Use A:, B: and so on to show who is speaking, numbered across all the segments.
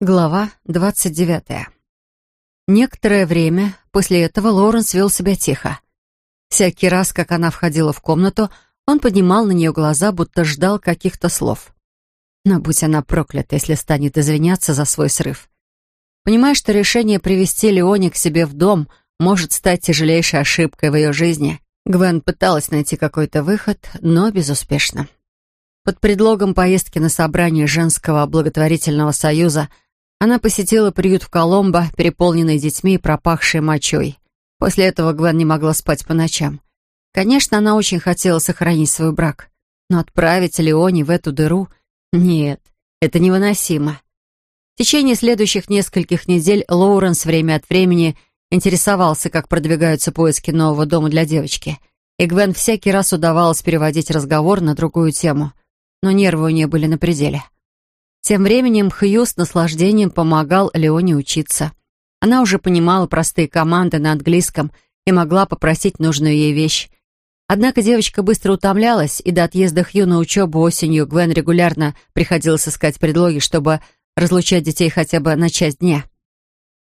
A: Глава двадцать девятая. Некоторое время после этого Лоуренс вел себя тихо. Всякий раз, как она входила в комнату, он поднимал на нее глаза, будто ждал каких-то слов. Но будь она проклята, если станет извиняться за свой срыв. Понимая, что решение привести Леони к себе в дом может стать тяжелейшей ошибкой в ее жизни, Гвен пыталась найти какой-то выход, но безуспешно. Под предлогом поездки на собрание женского благотворительного союза она посетила приют в Коломбо, переполненный детьми и пропахшей мочой. После этого Гвен не могла спать по ночам. Конечно, она очень хотела сохранить свой брак, но отправить Леони в эту дыру... Нет, это невыносимо. В течение следующих нескольких недель Лоуренс время от времени интересовался, как продвигаются поиски нового дома для девочки, и Гвен всякий раз удавалось переводить разговор на другую тему — но нервы у нее были на пределе. Тем временем Хью с наслаждением помогал Леоне учиться. Она уже понимала простые команды на английском и могла попросить нужную ей вещь. Однако девочка быстро утомлялась, и до отъезда Хью на учебу осенью Гвен регулярно приходилось искать предлоги, чтобы разлучать детей хотя бы на часть дня.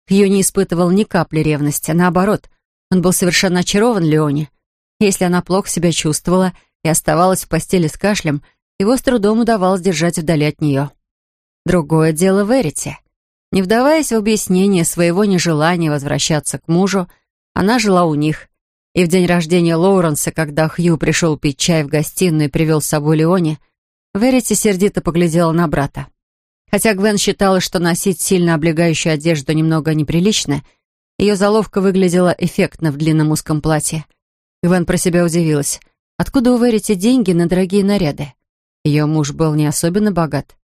A: Хью не испытывал ни капли ревности, наоборот, он был совершенно очарован Леоне. Если она плохо себя чувствовала и оставалась в постели с кашлем – его с трудом удавалось держать вдали от нее. Другое дело Верите. Не вдаваясь в объяснение своего нежелания возвращаться к мужу, она жила у них. И в день рождения Лоуренса, когда Хью пришел пить чай в гостиную и привел с собой Леони, Верите сердито поглядела на брата. Хотя Гвен считала, что носить сильно облегающую одежду немного неприлично, ее заловка выглядела эффектно в длинном узком платье. Гвен про себя удивилась. Откуда у Верите деньги на дорогие наряды? Ее муж был не особенно богат.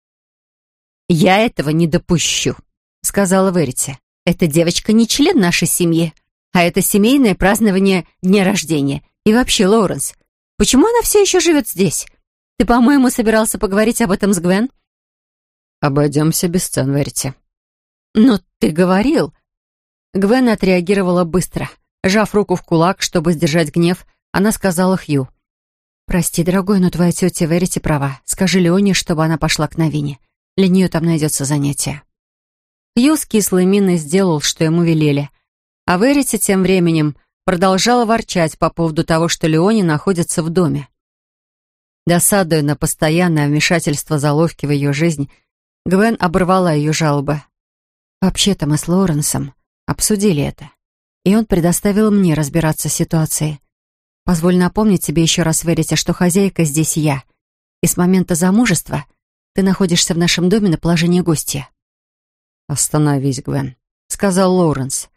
A: «Я этого не допущу», — сказала Верите. «Эта девочка не член нашей семьи, а это семейное празднование дня рождения. И вообще, Лоуренс, почему она все еще живет здесь? Ты, по-моему, собирался поговорить об этом с Гвен?»
B: «Обойдемся без сцен, Верите».
A: «Но ты говорил...» Гвен отреагировала быстро. Сжав руку в кулак, чтобы сдержать гнев, она сказала Хью. «Прости, дорогой, но твоя тетя Верите права. Скажи Леоне, чтобы она пошла к Новине. Для нее там найдется занятие». Хью с кислой миной сделал, что ему велели. А Верите тем временем продолжала ворчать по поводу того, что Леоне находится в доме. Досадуя на постоянное вмешательство заловки в ее жизнь, Гвен оборвала ее жалобы. «Вообще-то мы с Лоренсом обсудили это, и он предоставил мне разбираться с ситуацией. Позволь напомнить тебе еще раз, Верите, что хозяйка здесь я. И с момента замужества ты находишься в нашем доме на положении гостя».
B: «Остановись, Гвен», —
A: сказал Лоуренс.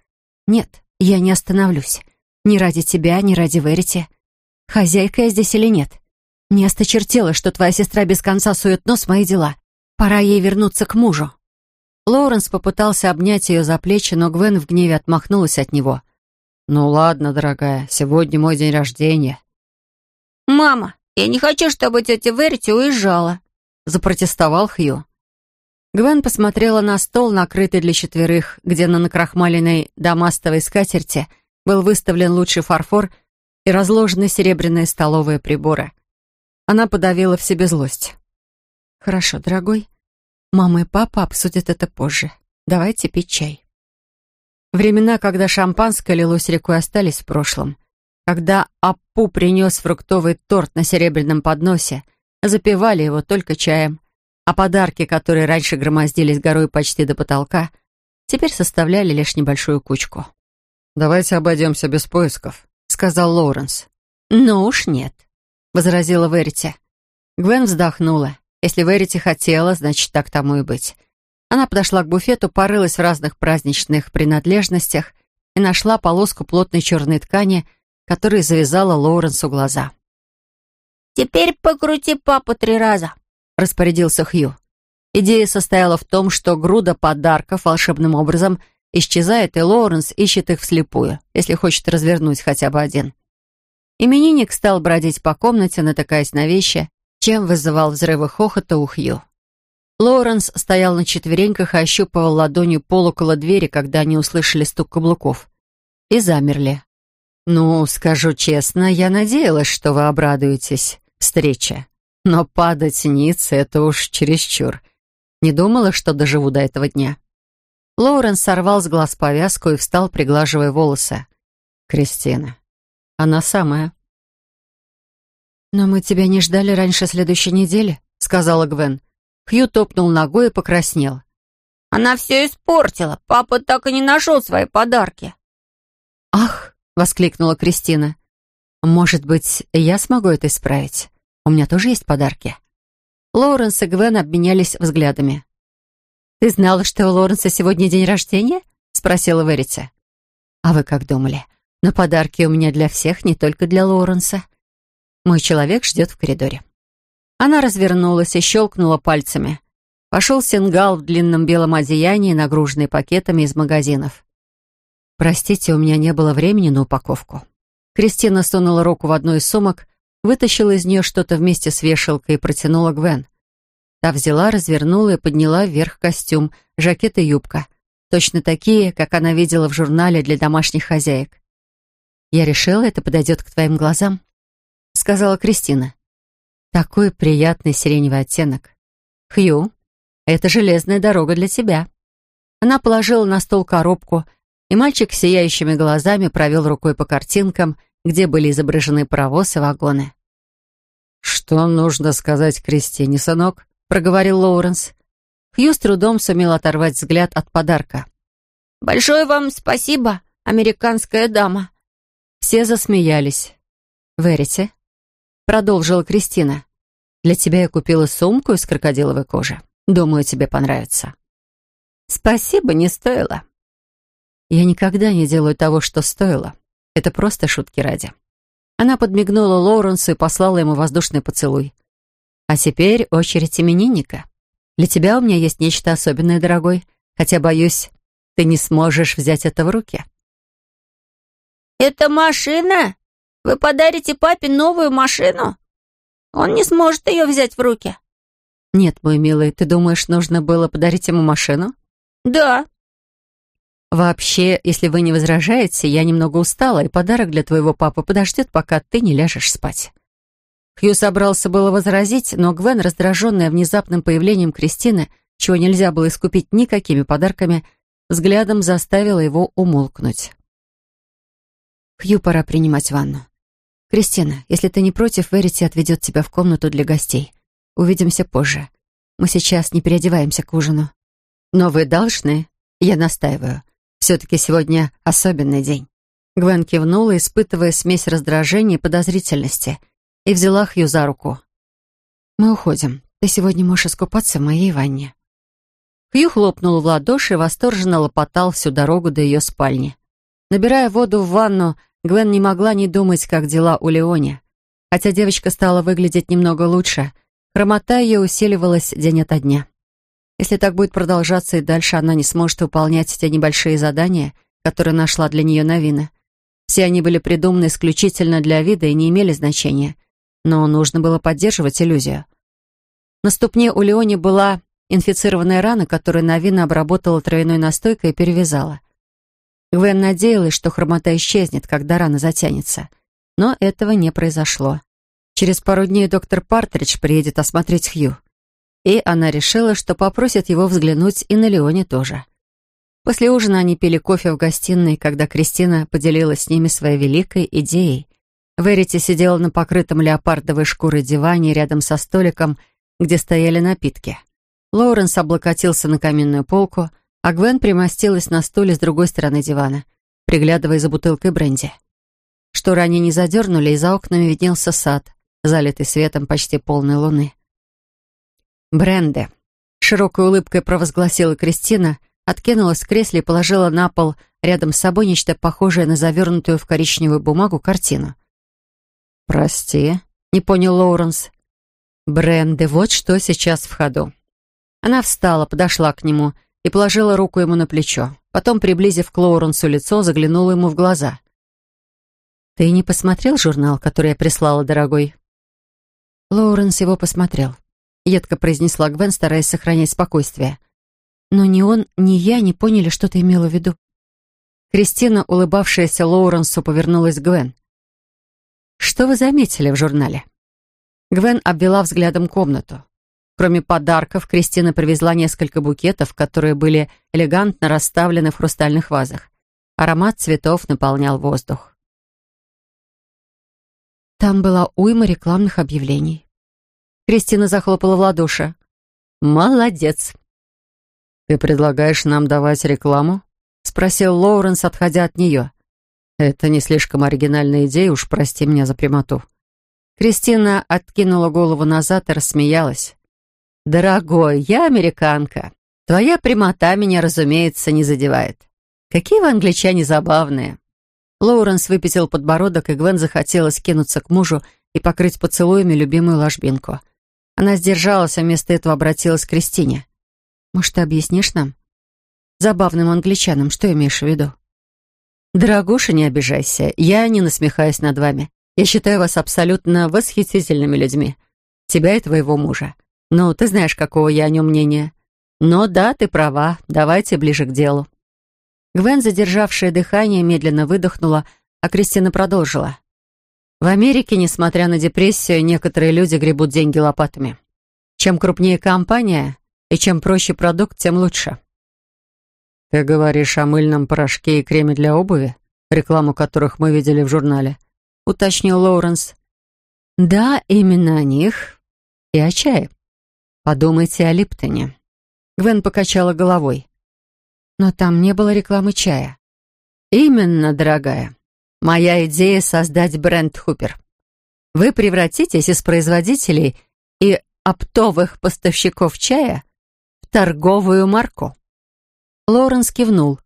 A: «Нет, я не остановлюсь. Ни ради тебя, ни ради Верите. Хозяйка я здесь или нет? Не осточертела, что твоя сестра без конца сует нос в мои дела. Пора ей вернуться к мужу». Лоуренс попытался обнять ее за плечи, но Гвен в гневе отмахнулась от него — «Ну ладно, дорогая, сегодня мой день рождения».
C: «Мама, я не хочу, чтобы тетя Верити уезжала», — запротестовал Хью.
A: Гвен посмотрела на стол, накрытый для четверых, где на накрахмаленной дамастовой скатерти был выставлен лучший фарфор и разложены серебряные столовые приборы. Она подавила в себе злость. «Хорошо, дорогой. Мама и папа обсудят это позже. Давайте пить чай». Времена, когда шампанское лилось рекой, остались в прошлом. Когда Аппу принес фруктовый торт на серебряном подносе, запивали его только чаем, а подарки, которые раньше громоздились горой почти до потолка, теперь составляли лишь небольшую кучку.
B: «Давайте обойдемся без поисков», — сказал Лоуренс.
A: «Ну уж нет», — возразила Верити. Гвен вздохнула. Если Верити хотела, значит, так тому и быть. Она подошла к буфету, порылась в разных праздничных принадлежностях и нашла полоску плотной черной ткани, которой завязала Лоуренсу глаза.
C: «Теперь покрути папу три раза», — распорядился Хью.
A: Идея состояла в том, что груда подарков волшебным образом исчезает, и Лоуренс ищет их вслепую, если хочет развернуть хотя бы один. Именинник стал бродить по комнате, натыкаясь на вещи, чем вызывал взрывы хохота у Хью. Лоуренс стоял на четвереньках и ощупывал ладонью пол около двери, когда они услышали стук каблуков. И замерли. «Ну, скажу честно, я надеялась, что вы обрадуетесь встрече. Но падать ниц — это уж чересчур. Не думала, что доживу до этого дня. Лоуренс сорвал с глаз повязку и встал, приглаживая волосы. «Кристина. Она самая».
C: «Но мы тебя не ждали раньше следующей недели», — сказала Гвен.
A: Хью топнул ногой и покраснел.
C: «Она все испортила. Папа так и не нашел свои подарки».
A: «Ах!» — воскликнула Кристина. «Может быть, я смогу это исправить? У меня тоже есть подарки». Лоуренс и Гвен обменялись взглядами. «Ты знала, что у Лоренса сегодня день рождения?» — спросила Верити. «А вы как думали? Но подарки у меня для всех, не только для Лоуренса. Мой человек ждет в коридоре». Она развернулась и щелкнула пальцами. Пошел сингал в длинном белом одеянии, нагруженный пакетами из магазинов. «Простите, у меня не было времени на упаковку». Кристина сунула руку в одну из сумок, вытащила из нее что-то вместе с вешалкой и протянула Гвен. Та взяла, развернула и подняла вверх костюм, жакет и юбка. Точно такие, как она видела в журнале для домашних хозяек. «Я решила, это подойдет к твоим глазам», — сказала Кристина. «Такой приятный сиреневый оттенок. Хью, это железная дорога для тебя». Она положила на стол коробку, и мальчик с сияющими глазами провел рукой по картинкам, где были изображены паровоз и вагоны.
B: «Что нужно сказать Кристине, сынок?» — проговорил Лоуренс.
A: Хью с трудом сумел оторвать взгляд от подарка.
C: «Большое вам спасибо, американская дама».
A: Все засмеялись. «Верите?» — продолжила Кристина. «Для тебя я купила сумку из крокодиловой кожи. Думаю, тебе понравится».
C: «Спасибо, не стоило».
A: «Я никогда не делаю того, что стоило. Это просто шутки ради». Она подмигнула Лоуренсу и послала ему воздушный поцелуй. «А теперь очередь именинника. Для тебя у меня есть нечто особенное, дорогой, хотя, боюсь, ты не сможешь взять это в руки».
C: «Это машина? Вы подарите папе новую машину? Он не сможет ее взять в руки».
A: «Нет, мой милый, ты думаешь, нужно было подарить ему машину?»
C: «Да».
A: «Вообще, если вы не возражаете, я немного устала, и подарок для твоего папы подождет, пока ты не ляжешь спать». Хью собрался было возразить, но Гвен, раздраженная внезапным появлением Кристины, чего нельзя было искупить никакими подарками, взглядом заставила его умолкнуть. «Хью, пора принимать ванну. Кристина, если ты не против, Верити отведет тебя в комнату для гостей. Увидимся позже. Мы сейчас не переодеваемся к ужину. Но вы должны, я настаиваю. Все-таки сегодня особенный день». Гвен кивнула, испытывая смесь раздражения и подозрительности — и взяла Хью за руку. «Мы уходим. Ты сегодня можешь искупаться в моей ванне». Хью хлопнул в ладоши и восторженно лопотал всю дорогу до ее спальни. Набирая воду в ванну, Гвен не могла не думать, как дела у Леони. Хотя девочка стала выглядеть немного лучше, хромота ее усиливалась день ото дня. Если так будет продолжаться и дальше, она не сможет выполнять те небольшие задания, которые нашла для нее Новина. Все они были придуманы исключительно для вида и не имели значения но нужно было поддерживать иллюзию. На ступне у Леони была инфицированная рана, которую Навина обработала травяной настойкой и перевязала. Гвен надеялась, что хромота исчезнет, когда рана затянется. Но этого не произошло. Через пару дней доктор Партридж приедет осмотреть Хью. И она решила, что попросит его взглянуть и на Леоне тоже. После ужина они пили кофе в гостиной, когда Кристина поделилась с ними своей великой идеей Верити сидела на покрытом леопардовой шкурой диване рядом со столиком, где стояли напитки. Лоуренс облокотился на каминную полку, а Гвен примостилась на стуле с другой стороны дивана, приглядывая за бутылкой бренди. Шторы они не задернули, и за окнами виднелся сад, залитый светом почти полной луны. «Бренде», — широкой улыбкой провозгласила Кристина, откинулась в кресле и положила на пол рядом с собой нечто похожее на завернутую в коричневую бумагу картину — «Прости», — не понял Лоуренс. «Бренды, вот что сейчас в ходу». Она встала, подошла к нему и положила руку ему на плечо. Потом, приблизив к Лоуренсу лицо, заглянула ему в глаза. «Ты не посмотрел журнал, который я прислала, дорогой?» Лоуренс его посмотрел. Едко произнесла Гвен, стараясь сохранять спокойствие. Но ни он, ни я не поняли, что ты имела в виду. Кристина, улыбавшаяся Лоуренсу, повернулась к Гвен. Что вы заметили в журнале?» Гвен обвела взглядом комнату. Кроме подарков, Кристина привезла несколько букетов, которые были элегантно расставлены в хрустальных вазах. Аромат цветов наполнял воздух. Там была уйма рекламных объявлений. Кристина захлопала в ладоши. «Молодец!»
B: «Ты предлагаешь нам давать рекламу?» — спросил Лоуренс, отходя от нее. «Это не слишком оригинальная идея, уж прости меня за прямоту».
A: Кристина откинула голову назад и рассмеялась. «Дорогой, я американка. Твоя прямота меня, разумеется, не задевает. Какие вы англичане забавные!» Лоуренс выпятил подбородок, и Гвен захотелось кинуться к мужу и покрыть поцелуями любимую ложбинку. Она сдержалась, а вместо этого обратилась к Кристине. «Может, ты объяснишь нам? Забавным англичанам, что имеешь в виду?» «Дорогуша, не обижайся, я не насмехаюсь над вами. Я считаю вас абсолютно восхитительными людьми. Тебя и твоего мужа. Ну, ты знаешь, какого я о нем мнения. Но да, ты права, давайте ближе к делу». Гвен, задержавшая дыхание, медленно выдохнула, а Кристина продолжила. «В Америке, несмотря на депрессию, некоторые люди гребут деньги лопатами. Чем крупнее компания и чем проще продукт, тем лучше».
B: «Ты говоришь о мыльном порошке и креме для обуви, рекламу которых мы видели в журнале?» — уточнил Лоуренс.
A: «Да, именно о них и о чае. Подумайте о Липтоне». Гвен покачала головой. «Но там не было рекламы чая». «Именно, дорогая. Моя идея — создать бренд Хупер. Вы превратитесь из производителей и оптовых поставщиков чая в торговую марку». Лоренс кивнул.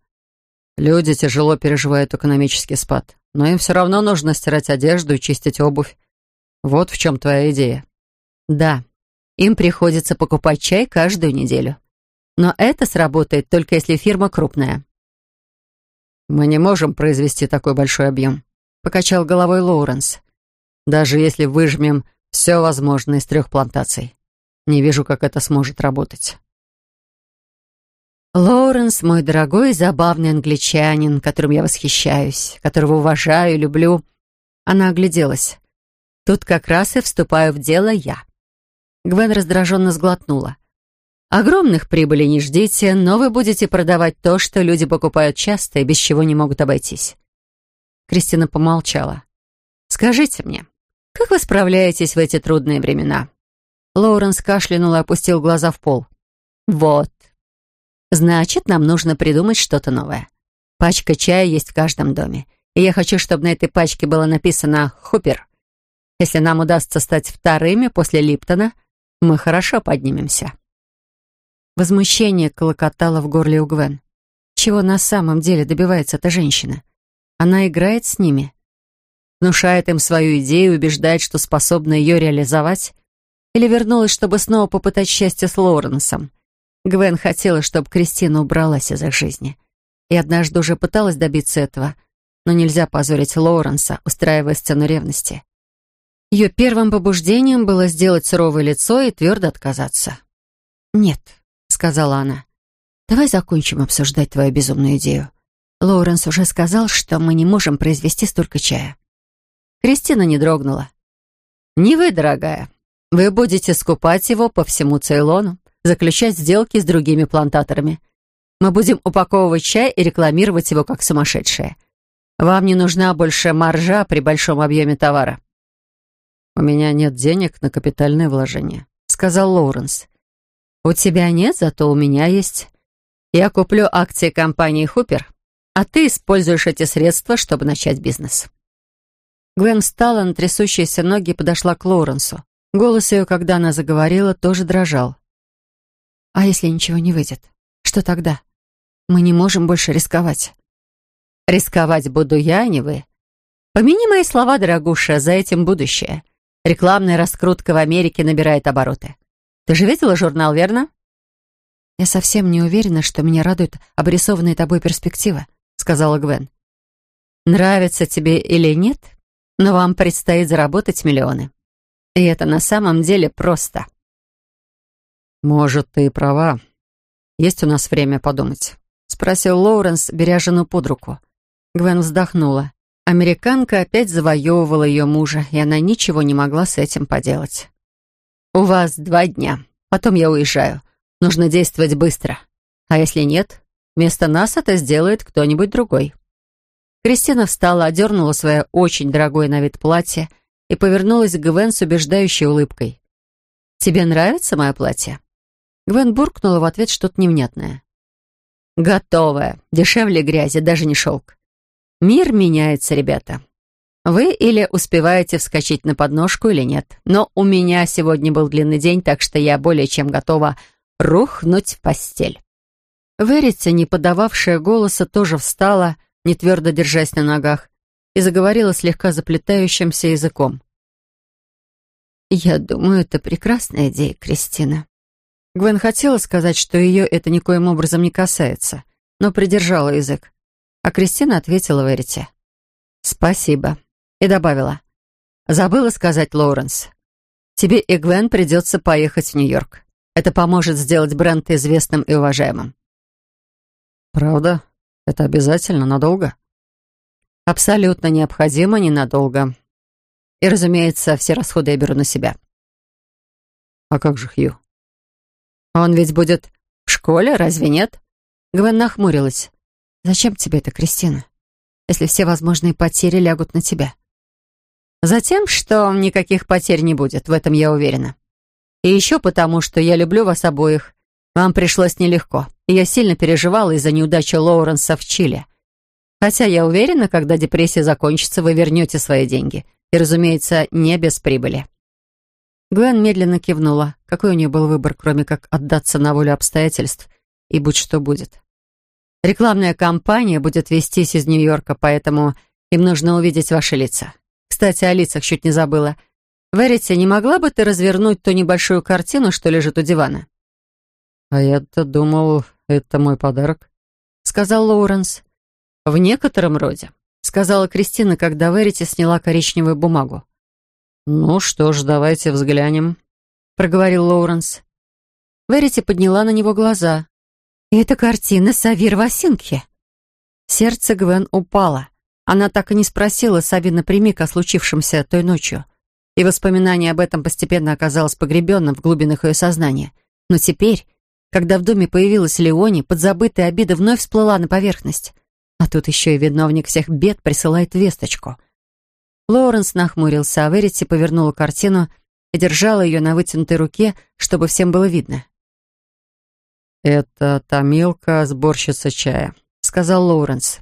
B: «Люди тяжело переживают экономический спад, но им все равно нужно стирать одежду и чистить обувь. Вот в чем твоя идея».
A: «Да, им приходится покупать чай каждую неделю. Но это сработает только если фирма крупная.
B: «Мы не можем произвести такой большой объем», — покачал головой Лоуренс. «Даже если выжмем все возможное из трех плантаций. Не вижу, как это сможет работать».
A: Лоуренс, мой дорогой и забавный англичанин, которым я восхищаюсь, которого уважаю и люблю. Она огляделась. Тут как раз и вступаю в дело я. Гвен раздраженно сглотнула. «Огромных прибылей не ждите, но вы будете продавать то, что люди покупают часто и без чего не могут обойтись». Кристина помолчала. «Скажите мне, как вы справляетесь в эти трудные времена?» Лоуренс кашлянул и опустил глаза в пол. «Вот. Значит, нам нужно придумать что-то новое. Пачка чая есть в каждом доме, и я хочу, чтобы на этой пачке было написано «Хупер». Если нам удастся стать вторыми после Липтона — мы хорошо поднимемся». Возмущение колокотало в горле у Гвен. Чего на самом деле добивается эта женщина? Она играет с ними? Внушает им свою идею, убеждает, что способна ее реализовать? Или вернулась, чтобы снова попытать счастье с Лоуренсом? Гвен хотела, чтобы Кристина убралась из их жизни. И однажды уже пыталась добиться этого, но нельзя позорить Лоуренса, устраивая сцену ревности. Ее первым побуждением было сделать суровое лицо и твердо отказаться. «Нет», — сказала она, — «давай закончим обсуждать твою безумную идею. Лоуренс уже сказал, что мы не можем произвести столько чая». Кристина не дрогнула. «Не вы, дорогая. Вы будете скупать его по всему Цейлону, заключать сделки с другими плантаторами. Мы будем упаковывать чай и рекламировать его как сумасшедшие. Вам не нужна больше маржа при большом объеме товара».
B: «У меня нет денег на капитальное вложение», — сказал Лоуренс.
A: «У тебя нет, зато у меня есть. Я куплю акции компании «Хупер», а ты используешь эти средства, чтобы начать бизнес». Гвен встала на трясущиеся ноги и подошла к Лоуренсу. Голос ее, когда она заговорила, тоже дрожал. «А если ничего не выйдет? Что тогда? Мы не можем больше рисковать». «Рисковать буду я, а не вы. Помяни мои слова, дорогуша, за этим будущее. Рекламная раскрутка в Америке набирает обороты. Ты же видела журнал, верно? Я совсем не уверена, что меня радует обрисованная тобой перспектива, сказала Гвен. Нравится тебе или нет, но вам предстоит заработать миллионы. И это на самом деле просто.
B: Может, ты и права. Есть у нас время подумать, спросил Лоуренс, беря жену под руку.
A: Гвен вздохнула. Американка опять завоевывала ее мужа, и она ничего не могла с этим поделать. «У вас два дня. Потом я уезжаю. Нужно действовать быстро. А если нет, вместо нас это сделает кто-нибудь другой». Кристина встала, одернула свое очень дорогое на вид платье и повернулась к Гвен с убеждающей улыбкой. «Тебе нравится мое платье?» Гвен буркнула в ответ что-то невнятное. «Готовое. Дешевле грязи, даже не шелк. Мир меняется, ребята. Вы или успеваете вскочить на подножку, или нет. Но у меня сегодня был длинный день, так что я более чем готова рухнуть в постель». Верите, не подававшая голоса, тоже встала, не твердо держась на ногах, и заговорила слегка заплетающимся языком. «Я думаю, это прекрасная идея, Кристина». Гвен хотела сказать, что ее это никоим образом не касается, но придержала язык. А Кристина ответила Верите. «Спасибо». И добавила. «Забыла сказать, Лоуренс. Тебе и Гвен придется поехать в Нью-Йорк. Это поможет сделать бренд известным и уважаемым».
B: «Правда? Это обязательно? Надолго?»
A: «Абсолютно необходимо ненадолго. И, разумеется, все расходы я беру на себя.
B: А как же Хью?
A: Он ведь будет в школе, разве нет? Гвен нахмурилась. Зачем тебе это, Кристина? Если все возможные потери лягут на тебя. Затем, что никаких потерь не будет, в этом я уверена. И еще потому, что я люблю вас обоих. Вам пришлось нелегко, и я сильно переживала из-за неудачи Лоуренса в Чили. Хотя я уверена, когда депрессия закончится, вы вернете свои деньги — и, разумеется, не без прибыли. Гвен медленно кивнула. Какой у нее был выбор, кроме как отдаться на волю обстоятельств и будь что будет. Рекламная кампания будет вестись из Нью-Йорка, поэтому им нужно увидеть ваши лица. Кстати, о лицах чуть не забыла. Верите, не могла бы ты развернуть ту небольшую картину, что лежит у дивана?
B: «А я-то думал, это мой подарок», —
A: сказал Лоуренс. «В некотором роде сказала Кристина, когда Верити сняла коричневую бумагу.
B: «Ну что ж, давайте взглянем», — проговорил Лоуренс.
A: Верити подняла на него глаза. «Это картина Савир Васинки». Сердце Гвен упало. Она так и не спросила Сави напрямик о случившемся той ночью. И воспоминание об этом постепенно оказалось погребенным в глубинах ее сознания. Но теперь, когда в доме появилась Леони, подзабытая обида вновь всплыла на поверхность. А тут еще и виновник всех бед присылает весточку. Лоуренс нахмурился, а Верити повернула картину и держала ее на вытянутой руке, чтобы всем было видно.
B: «Это Томилка, сборщица чая», — сказал Лоуренс.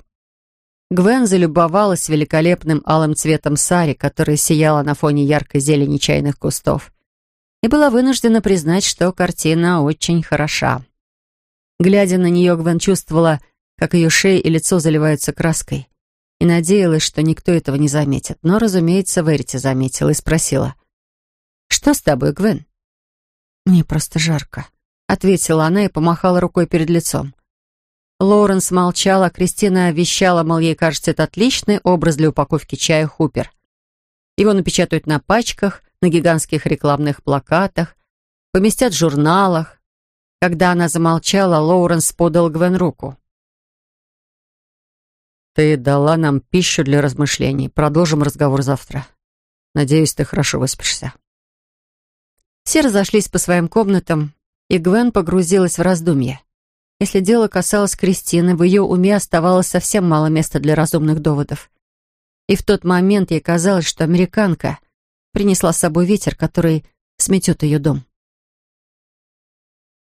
A: Гвен залюбовалась великолепным алым цветом сари, которая сияла на фоне яркой зелени чайных кустов, и была вынуждена признать, что картина очень хороша. Глядя на нее, Гвен чувствовала, как ее шея и лицо заливаются краской, и надеялась, что никто этого не заметит. Но, разумеется, Верити заметила и спросила. «Что с тобой, Гвен?» «Мне просто жарко», — ответила она и помахала рукой перед лицом. Лоуренс молчала, Кристина вещала, мол, ей кажется, это отличный образ для упаковки чая «Хупер». Его напечатают на пачках, на гигантских рекламных плакатах, поместят в журналах. Когда она замолчала, Лоуренс подал Гвен руку.
B: Ты дала нам пищу для размышлений. Продолжим разговор завтра. Надеюсь, ты хорошо выспишься.
A: Все разошлись по своим комнатам, и Гвен погрузилась в раздумья. Если дело касалось Кристины, в ее уме оставалось совсем мало места для разумных доводов. И в тот момент ей казалось, что американка принесла с собой ветер, который сметет ее дом.